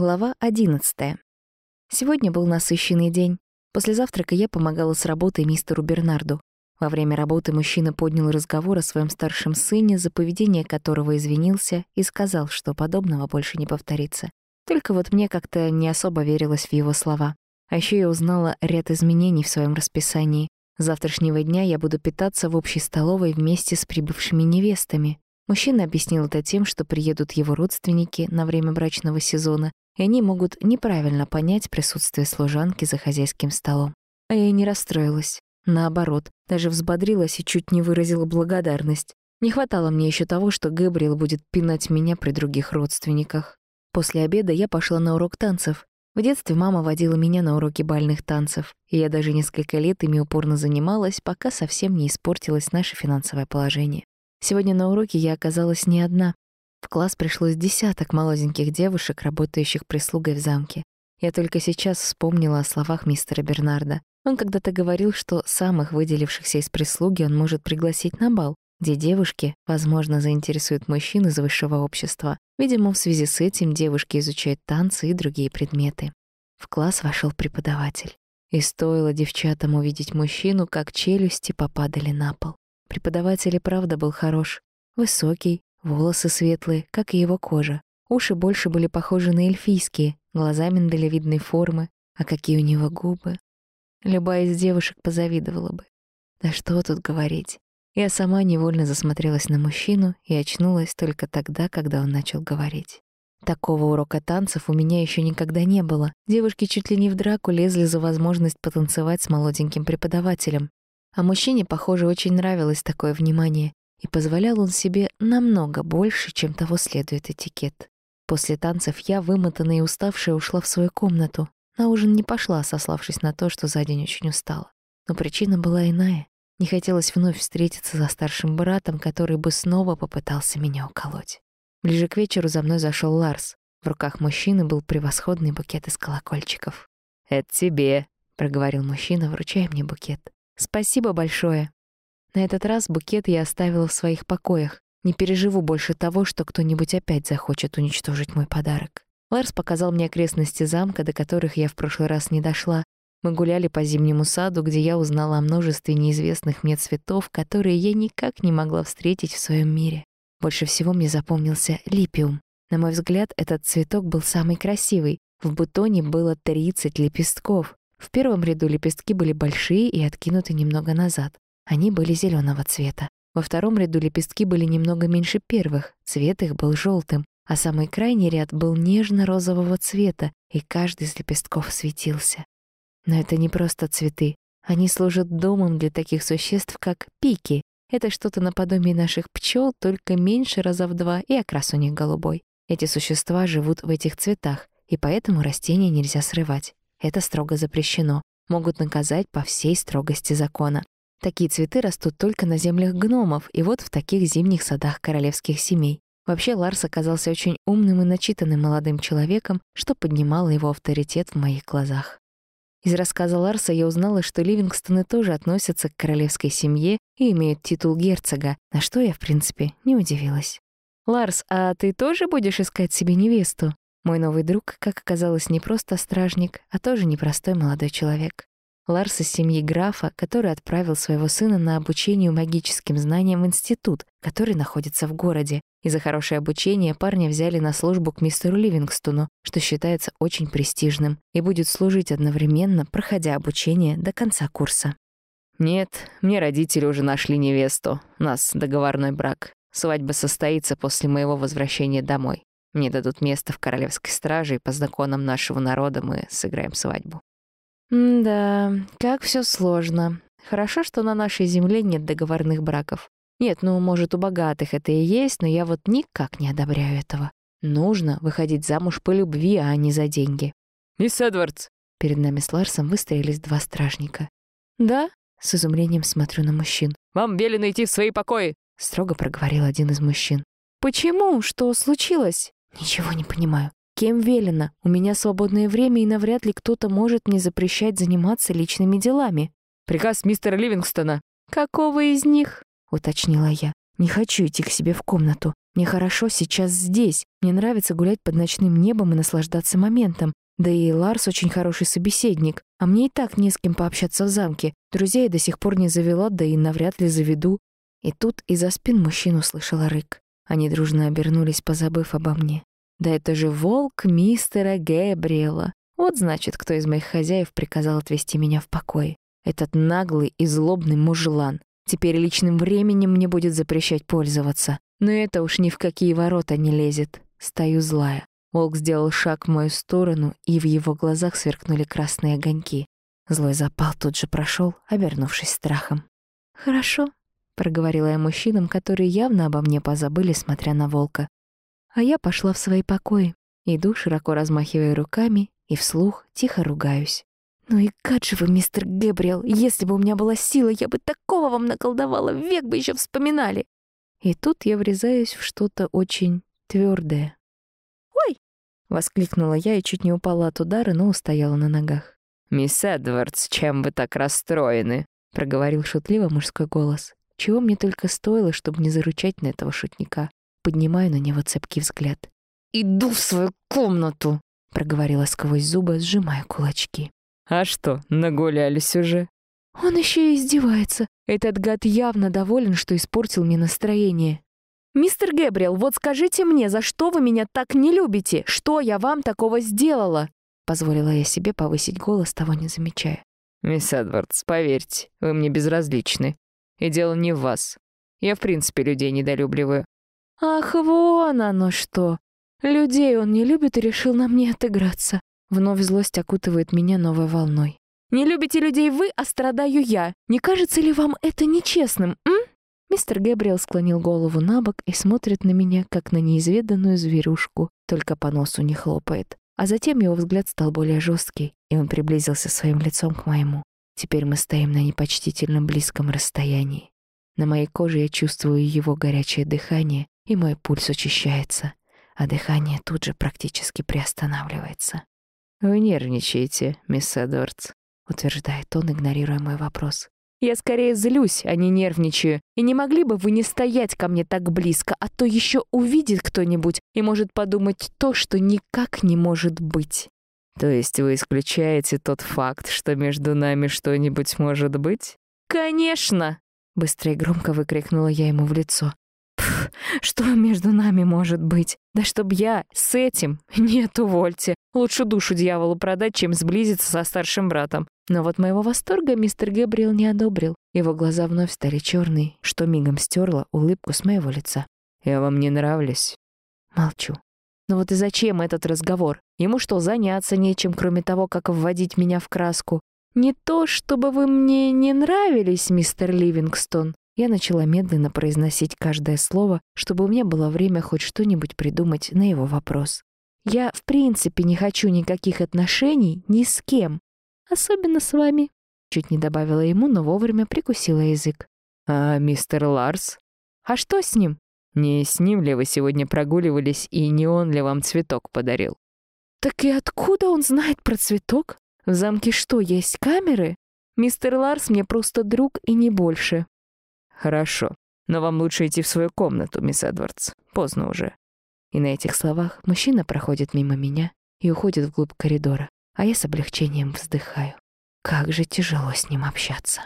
Глава 11. Сегодня был насыщенный день. После завтрака я помогала с работой мистеру Бернарду. Во время работы мужчина поднял разговор о своем старшем сыне, за поведение которого извинился и сказал, что подобного больше не повторится. Только вот мне как-то не особо верилось в его слова. А еще я узнала ряд изменений в своем расписании. С завтрашнего дня я буду питаться в общей столовой вместе с прибывшими невестами. Мужчина объяснил это тем, что приедут его родственники на время брачного сезона, и они могут неправильно понять присутствие служанки за хозяйским столом. А я не расстроилась. Наоборот, даже взбодрилась и чуть не выразила благодарность. Не хватало мне еще того, что Гэбриэл будет пинать меня при других родственниках. После обеда я пошла на урок танцев. В детстве мама водила меня на уроки бальных танцев, и я даже несколько лет ими упорно занималась, пока совсем не испортилось наше финансовое положение. Сегодня на уроке я оказалась не одна. В класс пришлось десяток молоденьких девушек, работающих прислугой в замке. Я только сейчас вспомнила о словах мистера Бернарда. Он когда-то говорил, что самых выделившихся из прислуги он может пригласить на бал, где девушки, возможно, заинтересуют мужчин из высшего общества. Видимо, в связи с этим девушки изучают танцы и другие предметы. В класс вошел преподаватель. И стоило девчатам увидеть мужчину, как челюсти попадали на пол. Преподаватель и правда был хорош. Высокий, волосы светлые, как и его кожа. Уши больше были похожи на эльфийские, глаза миндалевидной формы. А какие у него губы. Любая из девушек позавидовала бы. Да что тут говорить. Я сама невольно засмотрелась на мужчину и очнулась только тогда, когда он начал говорить. Такого урока танцев у меня еще никогда не было. Девушки чуть ли не в драку лезли за возможность потанцевать с молоденьким преподавателем. А мужчине, похоже, очень нравилось такое внимание, и позволял он себе намного больше, чем того следует этикет. После танцев я, вымотанная и уставшая, ушла в свою комнату. На ужин не пошла, сославшись на то, что за день очень устала. Но причина была иная. Не хотелось вновь встретиться за старшим братом, который бы снова попытался меня уколоть. Ближе к вечеру за мной зашел Ларс. В руках мужчины был превосходный букет из колокольчиков. «Это тебе», — проговорил мужчина, вручая мне букет. «Спасибо большое». На этот раз букет я оставила в своих покоях. Не переживу больше того, что кто-нибудь опять захочет уничтожить мой подарок. Ларс показал мне окрестности замка, до которых я в прошлый раз не дошла. Мы гуляли по зимнему саду, где я узнала о множестве неизвестных мне цветов, которые я никак не могла встретить в своем мире. Больше всего мне запомнился липиум. На мой взгляд, этот цветок был самый красивый. В бутоне было 30 лепестков. В первом ряду лепестки были большие и откинуты немного назад. Они были зеленого цвета. Во втором ряду лепестки были немного меньше первых, цвет их был желтым, а самый крайний ряд был нежно-розового цвета, и каждый из лепестков светился. Но это не просто цветы. Они служат домом для таких существ, как пики. Это что-то наподобие наших пчел, только меньше раза в два, и окрас у них голубой. Эти существа живут в этих цветах, и поэтому растения нельзя срывать. Это строго запрещено. Могут наказать по всей строгости закона. Такие цветы растут только на землях гномов и вот в таких зимних садах королевских семей. Вообще Ларс оказался очень умным и начитанным молодым человеком, что поднимало его авторитет в моих глазах. Из рассказа Ларса я узнала, что Ливингстоны тоже относятся к королевской семье и имеют титул герцога, на что я, в принципе, не удивилась. «Ларс, а ты тоже будешь искать себе невесту?» Мой новый друг, как оказалось, не просто стражник, а тоже непростой молодой человек. Ларс из семьи графа, который отправил своего сына на обучение магическим знаниям в институт, который находится в городе. И за хорошее обучение парня взяли на службу к мистеру Ливингстону, что считается очень престижным, и будет служить одновременно, проходя обучение до конца курса. «Нет, мне родители уже нашли невесту. У нас договорной брак. Свадьба состоится после моего возвращения домой. Мне дадут место в королевской страже, и по законам нашего народа мы сыграем свадьбу. Да, как все сложно. Хорошо, что на нашей земле нет договорных браков. Нет, ну, может, у богатых это и есть, но я вот никак не одобряю этого. Нужно выходить замуж по любви, а не за деньги. «Мисс Эдвардс!» Перед нами с Ларсом выстроились два стражника. «Да?» — с изумлением смотрю на мужчин. «Вам велено идти в свои покои!» — строго проговорил один из мужчин. «Почему? Что случилось?» Ничего не понимаю. Кем велено? У меня свободное время, и навряд ли кто-то может мне запрещать заниматься личными делами. Приказ мистера Ливингстона. Какого из них? Уточнила я. Не хочу идти к себе в комнату. Мне хорошо сейчас здесь. Мне нравится гулять под ночным небом и наслаждаться моментом. Да и Ларс очень хороший собеседник. А мне и так не с кем пообщаться в замке. Друзей я до сих пор не завела, да и навряд ли заведу. И тут из-за спин мужчин услышала рык. Они дружно обернулись, позабыв обо мне. Да это же волк мистера Гэбриэла. Вот значит, кто из моих хозяев приказал отвезти меня в покой. Этот наглый и злобный мужлан. Теперь личным временем мне будет запрещать пользоваться. Но это уж ни в какие ворота не лезет. Стою злая. Волк сделал шаг в мою сторону, и в его глазах сверкнули красные огоньки. Злой запал тут же прошел, обернувшись страхом. «Хорошо», — проговорила я мужчинам, которые явно обо мне позабыли, смотря на волка. А я пошла в свои покои. Иду, широко размахивая руками, и вслух тихо ругаюсь. «Ну и как же вы, мистер Гэбриэл, если бы у меня была сила, я бы такого вам наколдовала, век бы еще вспоминали!» И тут я врезаюсь в что-то очень твердое. «Ой!» — воскликнула я и чуть не упала от удара, но устояла на ногах. «Мисс Эдвардс, чем вы так расстроены?» — проговорил шутливо мужской голос. Чего мне только стоило, чтобы не заручать на этого шутника. Поднимаю на него цепкий взгляд. «Иду в свою комнату!» — проговорила сквозь зубы, сжимая кулачки. «А что, нагулялись уже?» Он еще и издевается. Этот гад явно доволен, что испортил мне настроение. «Мистер Гэбриэл, вот скажите мне, за что вы меня так не любите? Что я вам такого сделала?» Позволила я себе повысить голос, того не замечая. «Мисс Эдвардс, поверьте, вы мне безразличны. И дело не в вас. Я, в принципе, людей недолюбливаю». «Ах, вон оно что! Людей он не любит и решил на мне отыграться. Вновь злость окутывает меня новой волной. «Не любите людей вы, а страдаю я. Не кажется ли вам это нечестным, м?» Мистер Гэбриэл склонил голову на бок и смотрит на меня, как на неизведанную зверюшку, только по носу не хлопает. А затем его взгляд стал более жесткий, и он приблизился своим лицом к моему. Теперь мы стоим на непочтительно близком расстоянии. На моей коже я чувствую его горячее дыхание, и мой пульс учащается, а дыхание тут же практически приостанавливается. «Вы нервничаете, мисс Эдвардс», — утверждает он, игнорируя мой вопрос. «Я скорее злюсь, а не нервничаю. И не могли бы вы не стоять ко мне так близко, а то еще увидит кто-нибудь и может подумать то, что никак не может быть». «То есть вы исключаете тот факт, что между нами что-нибудь может быть?» «Конечно!» — быстро и громко выкрикнула я ему в лицо. Что между нами может быть? Да чтоб я с этим? Нет, увольте. Лучше душу дьяволу продать, чем сблизиться со старшим братом. Но вот моего восторга мистер Гэбриэл не одобрил. Его глаза вновь стали черные, что мигом стерла улыбку с моего лица. «Я вам не нравлюсь?» Молчу. Ну вот и зачем этот разговор? Ему что, заняться нечем, кроме того, как вводить меня в краску? Не то, чтобы вы мне не нравились, мистер Ливингстон, я начала медленно произносить каждое слово, чтобы у меня было время хоть что-нибудь придумать на его вопрос. «Я в принципе не хочу никаких отношений ни с кем, особенно с вами», чуть не добавила ему, но вовремя прикусила язык. «А мистер Ларс?» «А что с ним?» «Не с ним ли вы сегодня прогуливались, и не он ли вам цветок подарил?» «Так и откуда он знает про цветок? В замке что, есть камеры? Мистер Ларс мне просто друг и не больше. «Хорошо. Но вам лучше идти в свою комнату, мисс Эдвардс. Поздно уже». И на этих словах мужчина проходит мимо меня и уходит вглубь коридора, а я с облегчением вздыхаю. Как же тяжело с ним общаться.